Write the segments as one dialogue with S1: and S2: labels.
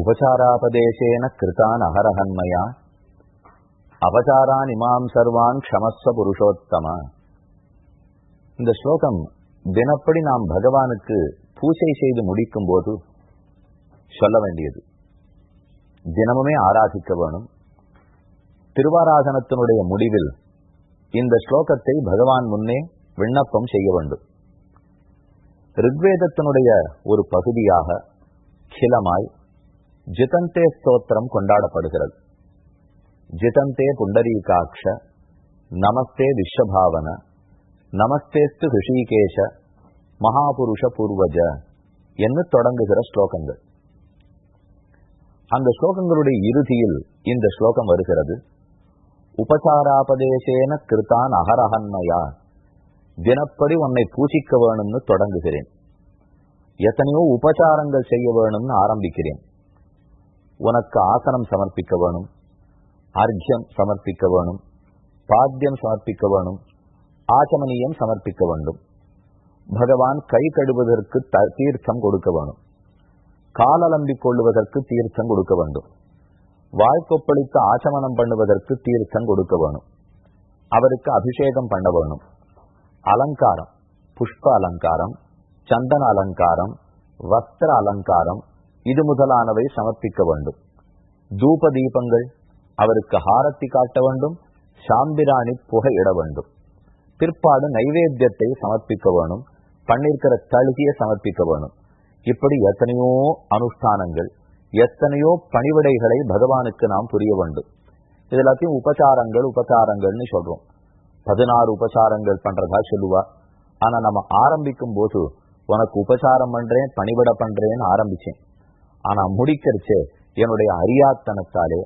S1: உபசாராபதேசேன கிருதான் அகரஹன்மயா அபசாரான் இமாம் சர்வான் க்ஷமஸ்வ புருஷோத்தம இந்த ஸ்லோகம் தினப்படி நாம் பகவானுக்கு பூஜை செய்து முடிக்கும் போது சொல்ல வேண்டியது. தினமுமே ஆராதிக்க வேணும். திருவாராதனத்தினுடைய முடிவில் இந்த ஸ்லோகத்தை பகவான் முன்னே விண்ணப்பம் செய்ய வேண்டும். ரிக்வேதத்தினுடைய ஒரு பகுதியாக சிலமாய் ஜிதந்தே ஸ்தோத்திரம் கொண்டாடப்படுகிறது ஜிதந்தே புண்டரீகாட்ச நமஸ்தே விஸ்வபாவன நமஸ்தேஸ்து ரிஷிகேஷ மகாபுருஷ பூர்வஜ என்று தொடங்குகிற ஸ்லோகங்கள் அந்த ஸ்லோகங்களுடைய இறுதியில் இந்த ஸ்லோகம் வருகிறது உபசாராபதேசேன கிருத்தான் அகரஹன்மையா தினப்படி உன்னை பூசிக்க வேணும்னு தொடங்குகிறேன் எத்தனையோ உபசாரங்கள் செய்ய வேணும்னு ஆரம்பிக்கிறேன் உனக்கு ஆசனம் சமர்ப்பிக்க வேணும் அர்க்கியம் சமர்ப்பிக்க வேணும் பாத்தியம் சமர்ப்பிக்க வேணும் ஆச்சமனியம் சமர்ப்பிக்க வேண்டும். பகவான் கை கழுவதற்கு தீர்த்தம் கொடுக்க வேணும். காலலம்பிக் கொள்ளுவதற்கு தீர்த்தம் கொடுக்க வேண்டும். வாழ்க்கொப்பளித்து ஆச்சமனம் பண்ணுவதற்கு தீர்த்தம் கொடுக்க வேணும். அவருக்கு அபிஷேகம் பண்ண வேணும். அலங்காரம் புஷ்ப அலங்காரம் சந்தன அலங்காரம் வஸ்திர அலங்காரம் இது முதலானவை சமர்ப்பிக்க வேண்டும். தூப தீபங்கள் அவருக்கு ஹாரத்தி காட்ட வேண்டும் சாம்பிராணி புகை இட வேண்டும். பிற்பாடு நைவேத்தியத்தை சமர்ப்பிக்க வேணும் பண்ணிருக்கிற தழுகிய சமர்ப்பிக்க வேணும். இப்படி எத்தனையோ அனுஷ்டானங்கள் எத்தனையோ பணிவிடைகளை பகவானுக்கு நாம் புரிய வேண்டும். இது எல்லாத்தையும் உபச்சாரங்கள் உபச்சாரங்கள்னு சொல்றோம். பதினாறு உபச்சாரங்கள் பண்றதா சொல்லுவா. ஆனா நம்ம ஆரம்பிக்கும் போது உனக்கு உபச்சாரம் பண்றேன் பணிவிட பண்றேன்னு ஆரம்பிச்சேன். ஆனா முடிக்கிறச்சு என்னுடைய அறியாத்தனத்தாலே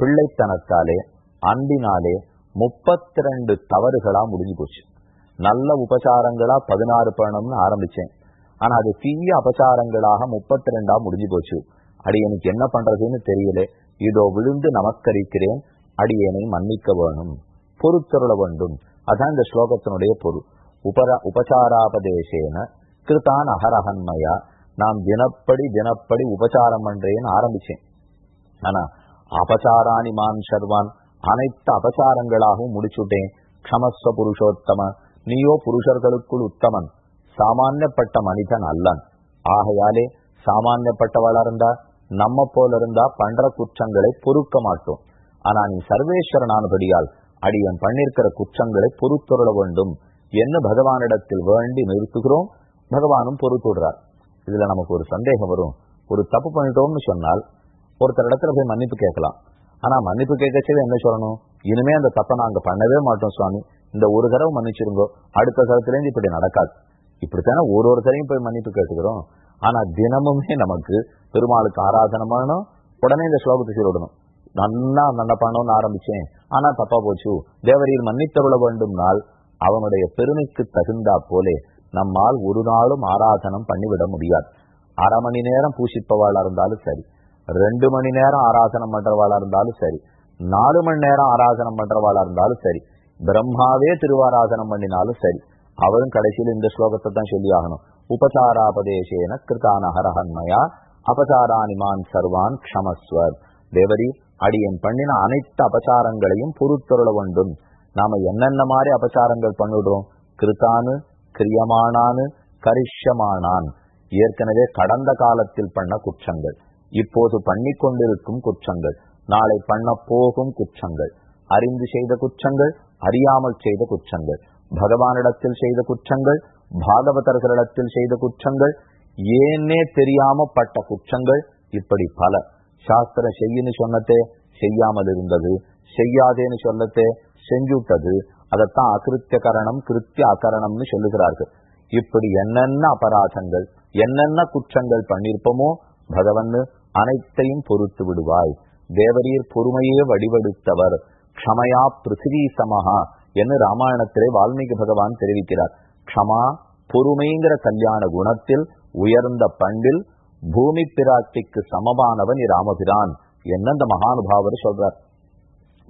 S1: பிள்ளைத்தனத்தாலே அன்பினாலே முப்பத்தி ரெண்டு தவறுகளா முடிஞ்சு போச்சு. நல்ல உபசாரங்களா பதினாறு பண்ணணும்னு ஆரம்பிச்சேன். ஆனா அது தீய அபசாரங்களாக முப்பத்தி ரெண்டா முடிஞ்சு போச்சு. அடி எனக்கு என்ன பண்றதுன்னு தெரியல. இதோ விழுந்து நமஸ்கரிக்கிறேன். அடியனை மன்னிக்க வேணும். பொறுத்தருள வேண்டும். அதான் இந்த ஸ்லோகத்தினுடைய பொருள். உபர உபசாராபதேசேன கிருதான் அகரஹன்மயா நான் தினப்படி தினப்படி உபசாரம் பண்றேன்னு ஆரம்பிச்சேன். ஆனா அபசாராணி மான் சர்வான் அனைத்து அபசாரங்களாகவும் முடிச்சுட்டேன். க்ஷமஸ்வ புருஷோத்தம நீயோ புருஷர்களுக்குள் உத்தமன் சாமானியப்பட்ட மனிதன் அல்லன். ஆகையாலே சாமானியப்பட்டவளா இருந்தா நம்ம போல இருந்தா பண்ற குற்றங்களை பொறுக்க மாட்டோம். ஆனா நீ சர்வேஸ்வரனானபடியால் அடியன் பண்ணிருக்கிற குற்றங்களை பொறுத்துள்ள வேண்டும் என்ன பகவானிடத்தில் வேண்டி நிறுத்துகிறோம். பகவானும் பொறுத்துடுறார். இதுல நமக்கு ஒரு சந்தேகம் வரும். ஒரு தப்பு பண்ணிட்டோம்னு சொன்னால் ஒருத்தர் இடத்துல போய் மன்னிப்பு கேட்கலாம். ஆனா மன்னிப்பு கேட்கச்சவே என்ன சொல்லணும்? இனிமே அந்த தப்பை நாங்க பண்ணவே மாட்டோம் சுவாமி. இந்த ஒரு தடவை மன்னிச்சிருங்கோ. அடுத்த தரத்துலேருந்து இப்படி நடக்காது. இப்படித்தானே ஒரு ஒரு தரையும் போய் மன்னிப்பு கேட்டுக்கிறோம். ஆனா தினமுமே நமக்கு பெருமாளுக்கு ஆராதனை பண்ணணும் உடனே இந்த ஸ்லோகத்தை சொல்லிடணும். நன்னா நன்னப்பானோன்னு பண்ணணும்னு ஆரம்பிச்சேன். ஆனா தப்பா போச்சு. தேவரீர் மன்னித்தருள வேண்டும் நாள் அவனுடைய பெருமைக்கு தகுந்தா போலே நம்மால் ஒரு நாளும் ஆராதனம் பண்ணிவிட முடியாது. அரை மணி நேரம் பூசிப்பவாளா இருந்தாலும் சரி ரெண்டு மணி நேரம் ஆராதனம் பண்றவாளா இருந்தாலும் சரி நாலு மணி நேரம் ஆராதனம் பண்றவாளா இருந்தாலும் சரி பிரம்மாவே திருவாராதனம் பண்ணினாலும் சரி அவரும் கடைசியில் இந்த ஸ்லோகத்தை தான் சொல்லி ஆகணும். உபசாராபதேசேன கிருதானஹரஹன்மயா அபசாரானிமான் சர்வான் க்ஷமஸ்வர். தேவரி அடியன் பண்ணின அனைத்து அபசாரங்களையும் பொருத்தொருள வேண்டும். நாம என்னென்ன மாதிரி அபசாரங்கள் பண்ணிடுறோம்? கிருத்தானு கிரியமானானு கரிஷ்யமானான். ஏற்கனவே கடந்த காலத்தில் பண்ண குற்றங்கள். இப்போது பண்ணி கொண்டிருக்கும் குற்றங்கள். நாளை பண்ண போகும் குற்றங்கள். அறிந்து செய்த குற்றங்கள் அறியாமல் செய்த குற்றங்கள். பகவானிடத்தில் செய்த குற்றங்கள் பாகவதர்களிடத்தில் செய்த குற்றங்கள் ஏன்னே தெரியாம பட்ட குற்றங்கள் இப்படி பல. சாஸ்திரம் செய்யுன்னு சொன்னதே செய்யாமல் இருந்தது செய்யாதேன்னு சொல்லத்தே செஞ்சுட்டது அதைத்தான் அகிருத்திய கரணம் கிருத்திய அகரணம்னு சொல்லுகிறார்கள். இப்படி என்னென்ன அபராதங்கள் என்னென்ன குற்றங்கள் பண்ணிருப்போமோ பகவன் அனைத்தையும் பொறுத்து விடுவாய். தேவரீர் பொறுமையே வடிவெடுத்தவர். க்ஷமையா பிருத்திவி சமஹா என்று ராமாயணத்திலே வால்மீகி பகவான் தெரிவிக்கிறார். க்ஷமா பொறுமைங்கிற கல்யாண குணத்தில் உயர்ந்த பண்டில் பூமி பிராட்டிக்கு சமமானவன் ராமபிரான் என்ன அந்த மகானுபாவர் சொல்றார்?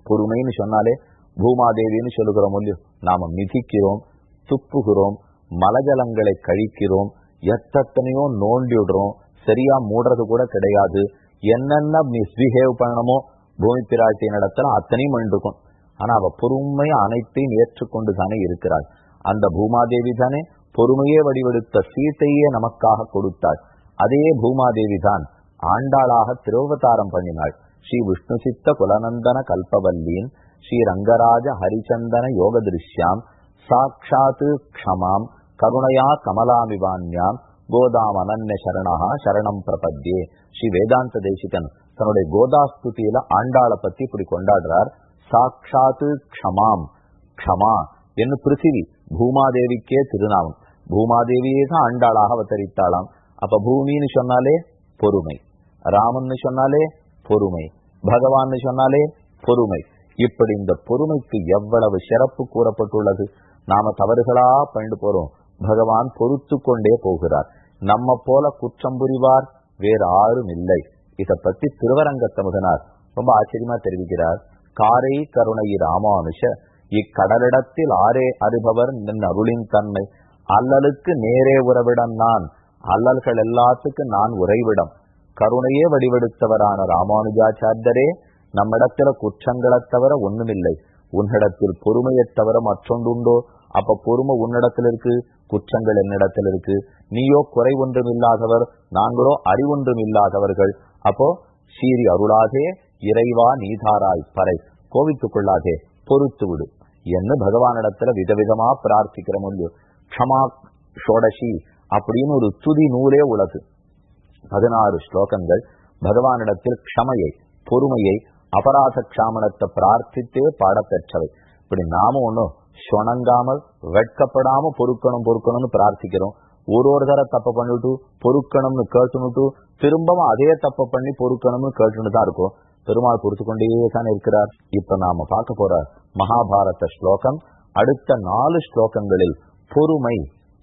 S1: பொறுமைன்னு சொன்னாலே பூமாதேவின்னு சொல்லுகிறோம் இல்லையோ நாம மிதிக்கிறோம் துப்புகிறோம் மலஜலங்களை கழிக்கிறோம் எத்தனையோ நோண்டி விடுறோம் சரியா மூடுறது கூட கிடையாது. என்னென்ன மிஸ்பிஹேவ் பண்ணணுமோ பூமி பிராட்டியின் நடத்தல அத்தனையும் பண்ணிருக்கும் ஆனா அவ பொறுமையா அனைத்தையும் ஏற்றுக்கொண்டு தானே இருக்கிறாள். அந்த பூமாதேவி தானே பொறுமையே வடிவெடுத்த சீத்தையே நமக்காக கொடுத்தாள். அதே பூமாதேவி தான் ஆண்டாளாக திருவதாரம் பண்ணினாள். ஸ்ரீ விஷ்ணு சித்த குலநந்தன கல்பவல்லியின் ஸ்ரீ ரங்கராஜ ஹரிச்சந்தன யோக திருஷ்யாம் சாட்சாத்து க்ஷமாம் கருணையா கமலாமிவான்யாம் கோதாம் அனன்ய சரணா சரணம் பிரபத்யே. ஸ்ரீ வேதாந்த தேசிகன் தன்னுடைய கோதாஸ்துதியில ஆண்டாளை பத்தி இப்படி கொண்டாடுறார். சாட்சாத்து க்ஷமாம் க்ஷமா என்று பிருத்திவி பூமாதேவிக்கே திருநாமம். பூமாதேவியே தான் ஆண்டாளாக அவதரித்தாளாம். அப்ப பூமின்னு சொன்னாலே பொறுமை ராமன்னு சொன்னாலே பொறுமை பகவான் சொன்னாலே பொறுமை. இப்படி இந்த பொறுமைக்கு எவ்வளவு சிறப்பு கூறப்பட்டுள்ளது? நாம தவறுகளா பண்ணிட்டு போறோம். பகவான் பொறுத்து கொண்டே போகிறார். நம்ம போல குற்றம் புரிவார் வேறு யாரும் இல்லை. இதை பத்தி திருவரங்கத்தமுதனார் ரொம்ப ஆச்சரியமா தெரிவிக்கிறார். காரை கருணை ராமானுஷ இக்கடலிடத்தில் ஆரே அறிபவர் நின் அருளின் தன்மை. அல்லலுக்கு நேரே உறவிடம் நான் அல்லல்கள் எல்லாத்துக்கும் நான் உறைவிடம். கருணையே வடிவெடுத்தவரான ராமானுஜாச்சாரியரே நம்மிடத்துல குற்றங்களை தவிர ஒண்ணுமில்லை. உன்னிடத்தில் பொறுமையை தவிர மற்றொன்றுண்டோ? அப்ப பொறுமை உன்னிடத்தில் இருக்கு குற்றங்கள் என்னிடத்தில் இருக்கு நீயோ குறை ஒன்றும் இல்லாதவர் நாங்களோ அறிவொன்றும் இல்லாதவர்கள் அப்போ சீரி அருளாதே இறைவா நீதாராய் பறை. கோவித்துக் கொள்ளாதே பொறுத்து விடு. என்ன பகவானிடத்துல விதவிதமா பிரார்த்திக்கிற முடியும் க்ஷமா ஷோடசி அப்படின்னு ஒரு துதி நூலே உலகு. பதினாறு ஸ்லோகங்கள். பகவானிடத்தில் க்ஷமையை பொறுமையை அபராத கஷாமணத்தை பிரார்த்தித்தே பாடப்பெற்றவை. இப்படி நாம ஒண்ணும் சொணங்காமல் வெட்கப்படாம பொறுக்கணும் பொறுக்கணும்னு பிரார்த்திக்கிறோம். ஒரு ஒரு தர தப்ப பண்ணிட்டு பொறுக்கணும்னு கேட்டுனுட்டு திரும்பவும் அதே தப்ப பண்ணி பொறுக்கணும்னு கேட்டுன்னு தான் இருக்கும். பெருமாள் பொறுத்து கொண்டே தான் இருக்கிறார். இப்ப நாம பார்க்க போற மகாபாரத ஸ்லோகம் அடுத்த நாலு ஸ்லோகங்களில் பொறுமை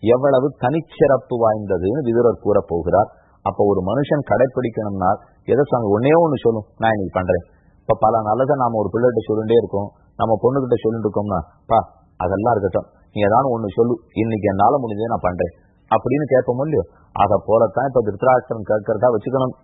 S1: எவ்வளவு தனிச்சிறப்பு வாய்ந்ததுன்னு விதுரர் கூற போகிறார். அப்ப ஒரு மனுஷன் கடைப்பிடிக்கணும்னா எதை சொன்ன ஒன்னே ஒண்ணு சொல்லும். நான் இன்னைக்கு பண்றேன். இப்ப பல நல்லதை நாம ஒரு பிள்ளைகிட்ட சொல்லிட்டே இருக்கோம். நம்ம பொண்ணுகிட்ட சொல்லிட்டு இருக்கோம்னா பா அதெல்லாம் இருக்கட்டும். நீ ஏதாவது ஒண்ணு சொல்லு. இன்னைக்கு என்னால முடிஞ்சதை நான் பண்றேன். அப்படின்னு கேட்போம் இல்லையோ? அதை போலத்தான் இப்ப திருத்தராஷ்டிரம் கேட்கறதா வச்சுக்கணும்.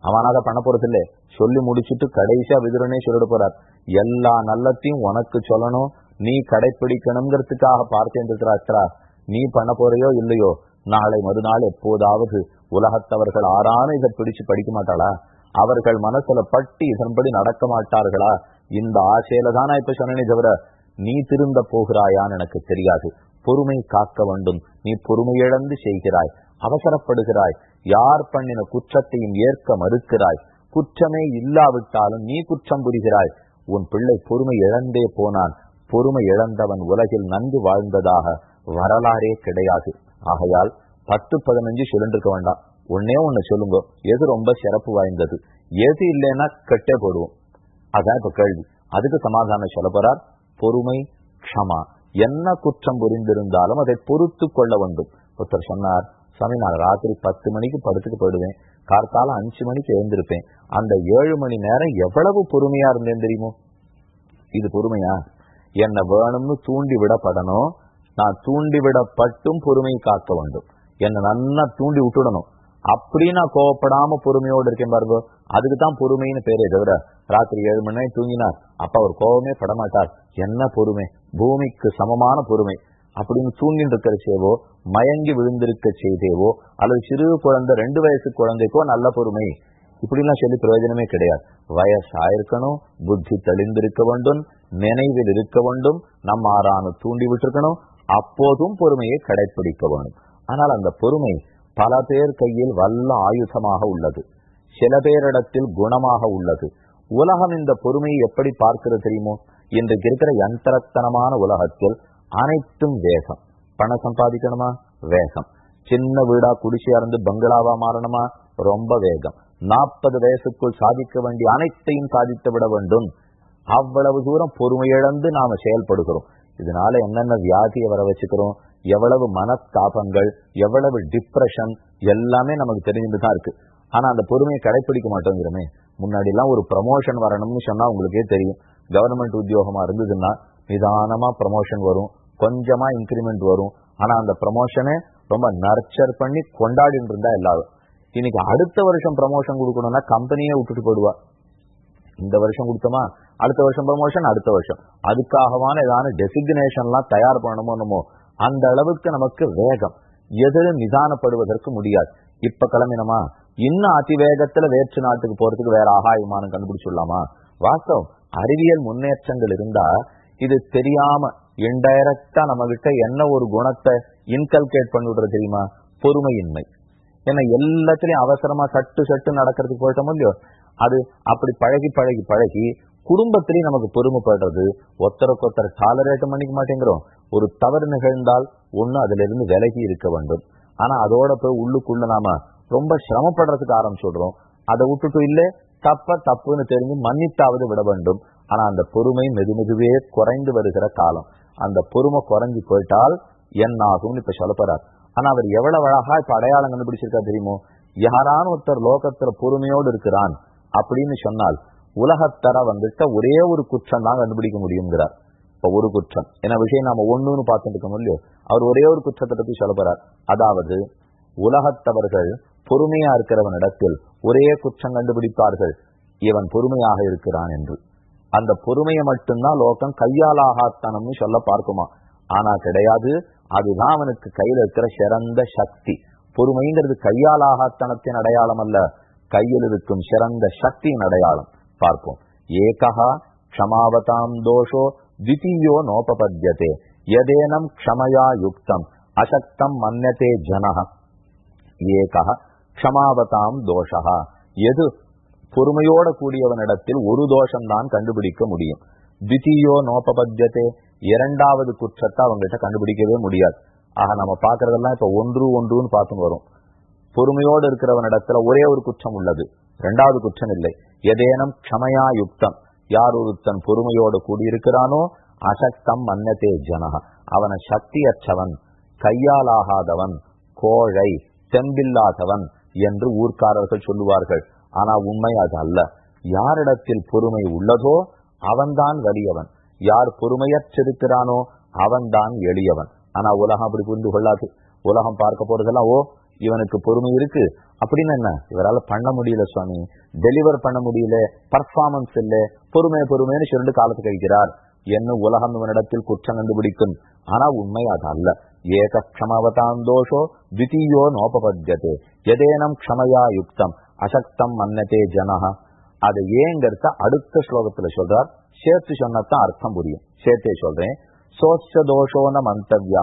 S1: அவனாக பண்ண போறது இல்ல சொல்லி முடிச்சுட்டு கடைசியா விதுரனே சொல்லிட போறார். எல்லா நல்லத்தையும் உனக்கு சொல்லணும். நீ கடைபிடிக்கணுங்கிறதுக்காக பார்த்தேன் திருத்தராஷ்டிரா. நீ பண்ண போறையோ இல்லையோ? நாளை மறுநாள் எப்போதாவது உலகத்தவர்கள் ஆறான இதை பிடிச்சு படிக்க மாட்டாளா? அவர்கள் மனசுல பட்டி இதன்படி நடக்க மாட்டார்களா? இந்த ஆசையில தானா இப்ப சொன்னனே தவிர நீ திருந்த போகிறாயான்னு எனக்கு தெரியாது. பொறுமை காக்க வேண்டும். நீ பொறுமை இழந்து செய்கிறாய். அவசரப்படுகிறாய். யார் பண்ணின குற்றத்தையும் ஏற்க மறுக்கிறாய். குற்றமே இல்லாவிட்டாலும் நீ குற்றம் புரிகிறாய். உன் பிள்ளை பொறுமை இழந்தே போனான். பொறுமை இழந்தவன் உலகில் நன்கு வாழ்ந்ததாக வரலாறே கிடையாது. ஆகையால் பத்து பதினஞ்சு சொல்லிட்டு வேண்டாம். ஒன்னே ஒண்ணு சொல்லுங்க. எது ரொம்ப சிறப்பு வாய்ந்தது? எது இல்லைன்னா கெட்டே போடுவோம். அதான் இப்ப கேள்வி. அதுக்கு சமாதானம் சொல்ல போறார். பொறுமை க்ஷமா. என்ன குற்றம் புரிந்திருந்தாலும் அதை பொறுத்து கொள்ள வேண்டும். ஒருத்தர் சொன்னார் சாமி நான் ராத்திரி பத்து மணிக்கு படுத்துக்கு போயிடுவேன். கார்த்தால அஞ்சு மணிக்கு எழுந்திருப்பேன். அந்த ஏழு மணி நேரம் எவ்வளவு பொறுமையா இருந்தேன் தெரியுமோ? இது பொறுமையா? என்ன வேணும்னு தூண்டி விடப்படணும். நான் தூண்டி விடப்பட்டும் பொறுமை காக்க வேண்டும். என்ன நல்லா தூண்டி விட்டுடணும். அப்படி நான் கோவப்படாம பொறுமையோடு இருக்கேன் பாருங்க. அதுக்கு தான் பொறுமைன்னு பேரே தவிர ராத்திரி ஏழு மணி நேரம் தூங்கினார் அப்ப அவர் கோவமே படமாட்டார் என்ன பொறுமை? பூமிக்கு சமமான பொறுமை. அப்படின்னு தூங்கிட்டு இருக்கிற செய்வோ மயங்கி விழுந்திருக்க செய்தேவோ அல்லது சிறு குழந்தை ரெண்டு வயசு குழந்தைக்கோ நல்ல பொறுமை. இப்படிலாம் சொல்லி பிரயோஜனமே கிடையாது. வயசாயிருக்கணும் புத்தி தெளிந்திருக்க வேண்டும் நினைவில் இருக்க வேண்டும் நம்ம ஆறானு தூண்டி விட்டுருக்கணும் அப்போதும் பொறுமையை கடைபிடிக்க வேண்டும். ஆனால் அந்த பொறுமை பல பேர் கையில் வல்ல ஆயுதமாக உள்ளது. சில பேரிடத்தில் குணமாக உள்ளது. உலகம் இந்த பொறுமையை எப்படி பார்க்கிறது தெரியுமோ? இன்றைக்கு இருக்கிற யந்திரத்தனமான உலகத்தில் அனைத்தும் வேகம். பணம் சம்பாதிக்கணுமா? வேகம். சின்ன வீடா குடிசையா இருந்து பங்களாவா மாறணுமா? ரொம்ப வேகம். நாற்பது வயசுக்குள் சாதிக்க வேண்டிய அனைத்தையும் சாதித்து விட வேண்டும். அவ்வளவு தூரம் பொறுமையிழந்து நாம செயல்படுகிறோம். இதனால என்னென்ன வியாதியை வர வச்சுக்கிறோம்? எவ்வளவு மனஸ்தாபங்கள் எவ்வளவு டிப்ரெஷன் எல்லாமே நமக்கு தெரிஞ்சுட்டு தான் இருக்கு. ஆனா அந்த பொறுமையை கடைபிடிக்க மாட்டோங்கிறமே. முன்னாடி எல்லாம் ஒரு ப்ரமோஷன் வரணும்னு சொன்னா உங்களுக்கே தெரியும். கவர்மெண்ட் உத்தியோகமா இருந்ததுன்னா நிதானமா ப்ரமோஷன் வரும். கொஞ்சமா இன்க்ரிமெண்ட் வரும். ஆனா அந்த ப்ரமோஷனை ரொம்ப நர்ச்சர் பண்ணி கொண்டாடிட்டு இருந்தா எல்லாரும். இன்னைக்கு அடுத்த வருஷம் ப்ரமோஷன் கொடுக்கணும்னா கம்பெனியே விட்டுட்டு போடுவா இந்த வருஷம் கொடுத்தோமா? அடுத்த வருஷம் ப்ரமோஷன் அடுத்த வருஷம். அதுக்காகவான ஏதாவது டெசிக்னேஷன்லாம் தயார் பண்ணணுமோ அந்த அளவுக்கு நமக்கு வேகம். எது நிதானப்படுவதற்கு முடியாது. இப்ப கிளம்பினோமா? இன்னும் அதிவேகத்துல வேற்று நாட்டுக்கு போறதுக்கு வேற ஆகா விமானம் வாஸ்தவம். அறிவியல் முன்னேற்றங்கள் இருந்தா இது தெரியாம இன்டைரக்டா நம்ம கிட்ட என்ன ஒரு குணத்தை இன்கல்கேட் பண்ணி விடுறது தெரியுமா? பொறுமையின்மை. ஏன்னா எல்லாத்திலையும் அவசரமா சட்டு சட்டு நடக்கிறதுக்கு போயிட்டோம் இல்லையோ? அது அப்படி பழகி பழகி பழகி குடும்பத்திலையும் நமக்கு பொறுமைப்படுறது. ஒருத்தருக்கு ஒருத்தர் டாலரேட் பண்ணிக்க மாட்டேங்கிறோம். ஒரு தவறு நிகழ்ந்தால் ஒண்ணு அதுல இருந்து விலகி இருக்க வேண்டும். ஆனா அதோட போய் உள்ளுக்குள்ள நாம ரொம்ப சிரமப்படுறதுக்கு ஆரம்பிச்சுடுறோம் அதை விட்டுட்டு இல்லை தப்ப தப்புன்னு தெரிஞ்சு மன்னித்தாவது விட வேண்டும். ஆனா அந்த பொறுமை மெது மெதுவே குறைந்து வருகிற காலம். அந்த பொறுமை குறைஞ்சு போயிட்டால் என்ன ஆகும்னு இப்ப சொல்லப்படுறார் ஆனா அவர் எவ்வளவு அழகா இப்ப அடையாளம் கண்டுபிடிச்சிருக்கா தெரியுமோ? யாரான ஒருத்தர் லோகத்துல பொறுமையோடு இருக்கிறான் அப்படின்னு சொன்னால் உலகத்தர வந்துட்ட ஒரே ஒரு குற்றம் தான் கண்டுபிடிக்க முடியுங்கிறார் இப்ப ஒரு குற்றம். ஏன்னா விஷயம் நாம ஒண்ணுன்னு பார்த்துட்டு இருக்கோம் இல்லையோ? அவர் ஒரே ஒரு குற்றத்தை பத்தி சொல்ல போறார். அதாவது உலகத்தவர்கள் பொறுமையா இருக்கிறவனிடத்தில் ஒரே குற்றம் கண்டுபிடிப்பார்கள். இவன் பொறுமையாக இருக்கிறான் என்று. அந்த பொறுமையை மட்டும்தான் லோகம் கையாலாகாத்தனம்னு சொல்ல பார்க்குமா? ஆனா கிடையாது. அதுதான் அவனுக்கு கையில் இருக்கிற சிறந்த சக்தி. பொறுமைங்கிறது கையாலாகாத்தனத்தின் அடையாளம் அல்ல. கையில் இருக்கும் சிறந்த சக்தியின் அடையாளம். பார்ப்போம். ஏகா க்ஷமாவதாம் தோஷோ द्वितीयो नोपपद्यते। எதேனம் க்ஷமயா யுக்தம் அசக்தம் मन्यते जनः। ஏகா க்ஷமாவதாம் தோஷா எது பொறுமையோட கூடியவனிடத்தில் ஒரு தோஷம்தான் கண்டுபிடிக்க முடியும். தித்தியோ நோபபத்தியதே இரண்டாவது குற்றத்தை அவங்ககிட்ட கண்டுபிடிக்கவே முடியாது. ஆக நம்ம பாக்குறதெல்லாம் இப்ப ஒன்று ஒன்றுன்னு பார்த்துன்னு வரும். பொறுமையோடு இருக்கிறவனிடத்துல ஒரே ஒரு குற்றம் உள்ளது. இரண்டாவது குற்றம் இல்லை. எதேனம் க்ஷமையா யுக்தம் யார் ஒருத்தன் பொறுமையோடு கூடியிருக்கிறானோ அசக்தம் மன்னதே ஜனக அவன சக்தியற்றவன் கையாலாகாதவன் கோழை தெம்பில்லாதவன் என்று ஊர்க்காரர்கள் சொல்லுவார்கள். ஆனா உண்மை அது அல்ல. யாரிடத்தில் பொறுமை உள்ளதோ அவன்தான் வலியவன். யார் பொறுமையற்றிருக்கிறானோ அவன்தான் எளியவன். ஆனா உலகம் அப்படி புரிந்து கொள்ளாது. உலகம் பார்க்க போறதெல்லாம் ஓ இவனுக்கு பொறுமை இருக்கு. அப்படின்னு என்ன? இவரால் பண்ண முடியல சுவாமி. டெலிவர் பண்ண முடியல. பர்ஃபார்மன்ஸ் இல்லை. பொறுமை பொறுமைன்னு சொல்லிட்டு காலத்து கழிக்கிறார். என்ன உலகம் இவனிடத்தில் குற்றம் கண்டுபிடிக்கும்? ஆனா உண்மை அது அல்ல. ஏக க்ஷமவதாம் தோஷோ தித்தீயோ நோபபத்தியது எதேனம் க்ஷமையா யுக்தம் அசக்தம் மன்னதே ஜனஹ. அது ஏங்கிறத அடுத்த ஸ்லோகத்துல சொல்றார். சேர்த்து சொன்னதான் அர்த்தம் புரியும். சேர்த்தே சொல்றேன். சோச்ச தோஷோன மந்தவியா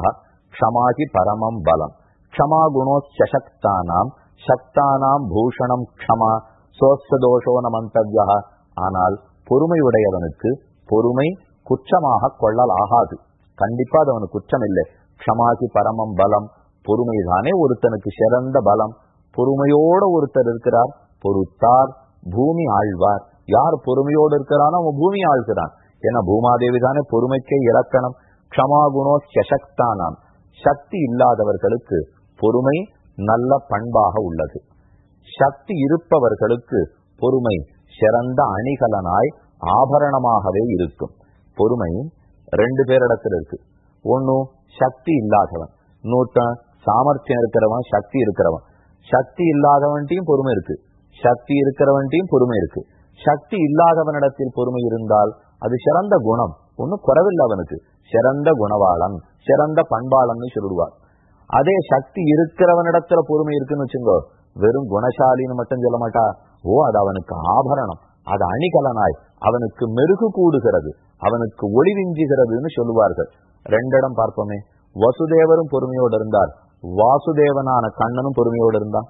S1: க்ஷமாகி பரமம் பலம். க்ஷமா குணோ சசக்தானாம் சக்தானாம் பூஷணம் க்ஷமா. சோச்ச தோஷோன மந்தவியா ஆனால் பொறுமையுடையவனுக்கு பொறுமை குற்றமாக கொள்ளல் ஆகாது கண்டிப்பா அது அவனுக்கு குற்றம் இல்லை க்ஷமாகி பரமம் பலம் பொறுமைதானே ஒருத்தனுக்கு சிறந்த பலம். பொறுமையோட ஒருத்தர் இருக்கிறார் பொறுத்தார் பூமி ஆழ்வார். யார் பொறுமையோடு இருக்கிறானோ அவன் பூமி ஆழ்கிறான். ஏன்னா பூமாதேவி தானே பொறுமைக்கே இலக்கணம். க்ஷமாகுணோ சசக்தானாம். சக்தி இல்லாதவர்களுக்கு பொறுமை நல்ல பண்பாக உள்ளது. சக்தி இருப்பவர்களுக்கு பொறுமை சிறந்த அணிகலனாய் ஆபரணமாகவே இருக்கும். பொறுமை ரெண்டு பேரிடத்துல இருக்கு. ஒன்னும் சக்தி இல்லாதவன். இன்னொருத்தன் சாமர்த்தியம் இருக்கிறவன் சக்தி இருக்கிறவன். சக்தி இல்லாதவன்ட்டையும் பொறுமை இருக்கு. சக்தி இருக்கிறவன்ட்டையும் பொறுமை இருக்கு. சக்தி இல்லாதவனிடத்தில் பொறுமை இருந்தால் அது சிறந்த குணம். ஒன்னும் குறவில்லை அவனுக்கு. சிறந்த குணவாளன் சிறந்த பண்பாளன் சொல்லிடுவார் அதே சக்தி இருக்கிறவனிடத்துல பொறுமை இருக்குன்னு வச்சுங்கோ வெறும் குணசாலின்னு மட்டும் சொல்ல மாட்டா. ஓ அது அவனுக்கு ஆபரணம். அது அணிகலனாய் அவனுக்கு மெருகு கூடுகிறது அவனுக்கு ஒளி விஞ்சுகிறதுன்னு சொல்லுவார்கள். ரெண்டிடம் பார்ப்போமே. வசுதேவரும் பொறுமையோடு இருந்தார். வாசுதேவனான கண்ணனும் பொறுமையோடு இருந்தான்.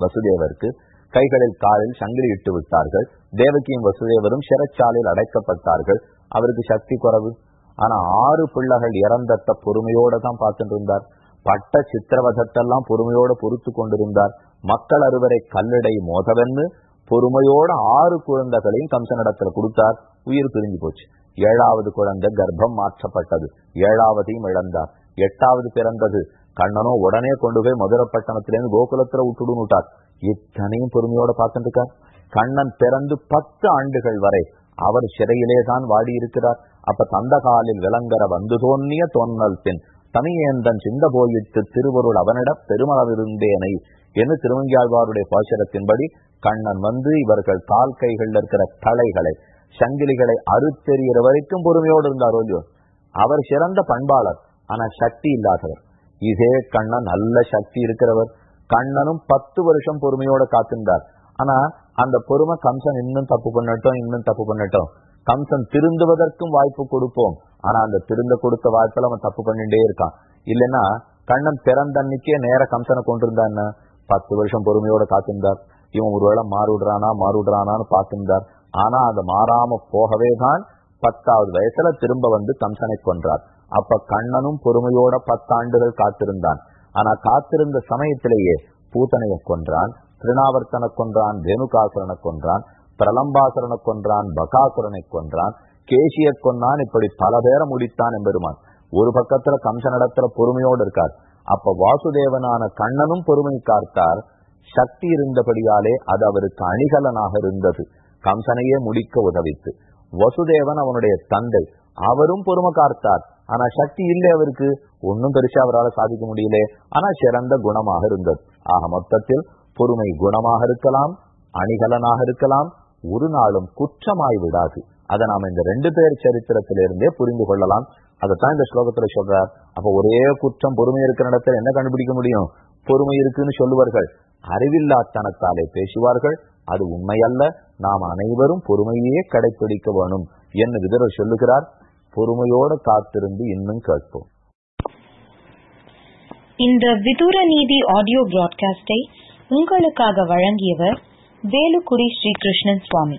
S1: வசுதேவருக்கு கைகளில் காலில் சங்கிலி இட்டு விட்டார்கள். தேவகியும் வசுதேவரும் சிறைச்சாலையில் அடைக்கப்பட்டார்கள். அவருக்கு சக்தி குறைவு. ஆனா ஆறு பிள்ளைகள் இறந்தத்த பொறுமையோட தான் பார்த்துட்டு இருந்தார். பட்ட சித்திரவதத்தெல்லாம் பொறுமையோட பொறுத்து கொண்டிருந்தார். மக்கள் அறுவரை கல்லடை மோதவென்று பொறுமையோட ஆறு குழந்தைகளையும் கம்சனிடத்துல கொடுத்தார். உயிர் பிரிஞ்சு போச்சு. ஏழாவது குழந்தை கர்ப்பம் மாற்றப்பட்டது. ஏழாவதையும் இழந்தார். எட்டாவது பிறந்தது. கண்ணனோ உடனே கொண்டு போய் மதுரப்பட்டணத்திலேருந்து கோகுலத்துல விட்டுடுனுட்டார் இத்தனையும் பொறுமையோட பார்த்துட்டு இருக்கார். கண்ணன் பிறந்து பத்து ஆண்டுகள் வரை அவர் சிறையிலே தான் வாடியிருக்கிறார். அப்ப தந்த காலில் விளங்கர வந்து தோன்னிய தோன்றல் பின் தனியேந்தன் சிந்த போயிட்டு திருவருள் அவனிட பெருமளவிருந்தேனை என்று திருவங்கியாழ்வாருடைய பாசரத்தின்படி கண்ணன் வந்து இவர்கள் கால் கைகள்ல இருக்கிற தலைகளை சங்கிலிகளை அறுத்தெறிகிற வரைக்கும் பொறுமையோடு இருந்தார் இல்லையோ அவர் சிறந்த பண்பாளர் ஆனா சக்தி இல்லாதவர். இதே கண்ணன் நல்ல சக்தி இருக்கிறவர். கண்ணனும் பத்து வருஷம் பொறுமையோட காத்திருந்தார். ஆனா அந்த பொறுமை கம்சன் இன்னும் தப்பு பண்ணட்டும் இன்னும் தப்பு பண்ணட்டும். கம்சன் திருந்துவதற்கும் வாய்ப்பு கொடுப்போம். ஆனா அந்த திருந்த கொடுத்த வாழ்க்கையில அவன் தப்பு பண்ணிட்டே இருக்கான். இல்லைன்னா கண்ணன் பிறந்தன்னைக்கே நேர கம்சனை கொண்டிருந்தான் பத்து வருஷம் பொறுமையோட காத்திருந்தார். இவன் ஒருவேளை மாறுடுறானா மாறுடுறானான்னு பார்த்திருந்தார். ஆனா அது மாறாம போகவே தான் பத்தாவது வயசுல திரும்ப வந்து கம்சனை கொன்றார். அப்ப கண்ணனும் பொறுமையோட பத்தாண்டுகள் காத்திருந்தான். ஆனா காத்திருந்த சமயத்திலேயே பூத்தனையை கொன்றான் திருநாவர்த்தனை கொன்றான் ரேணுகாசுரனை கொன்றான் பிரலம்பாசுரனை கொன்றான் பகாசுரனை கொன்றான் கேசிய கொன்னான் இப்படி பல பேரை முடித்தான் என்பெருமான் ஒரு பக்கத்துல கம்சனிடத்துல பொறுமையோடு இருக்கார். அப்ப வாசுதேவனான கண்ணனும் பொறுமை காத்தார். சக்தி இருந்தபடியாலே அது அவருக்கு அணிகலனாக இருந்தது. கம்சனையே முடிக்க உதவித்து. வசுதேவன் அவனுடைய தந்தை. அவரும் பொறுமை காத்தார். ஆனா சக்தி இல்லை அவருக்கு. ஒன்னும் பெருசா அவரால் சாதிக்க முடியல. ஆனா சிறந்த குணமாக இருந்தது. ஆக மொத்தத்தில் பொறுமை குணமாக இருக்கலாம் அணிகலனாக இருக்கலாம் ஒரு நாளும் குற்றமாய் விடாது. அதை நாம இந்த ரெண்டு பேர் சரித்திரத்திலிருந்தே புரிந்து கொள்ளலாம். அதைத்தான் இந்த ஸ்லோகத்துல சொல்றார். அப்ப ஒரே குற்றம் பொறுமை இருக்கிற இடத்துல என்ன கண்டுபிடிக்க முடியும்? பொறுமை இருக்குன்னு சொல்லுவார்கள். அறிவில்லாத்தனத்தாலே பேசுவார்கள். அது உண்மையல்ல. நாம் அனைவரும் பொறுமையே கடைபிடிக்க வேணும் என்று விதர் சொல்லுகிறார். பொறுமையோட காத்திருந்து இன்னும் கேட்போம்.
S2: இந்த விதுர நீதி ஆடியோ பிராட்காஸ்டை உங்களுக்காக வழங்கியவர் வேலுக்குடி ஸ்ரீகிருஷ்ணன் சுவாமி.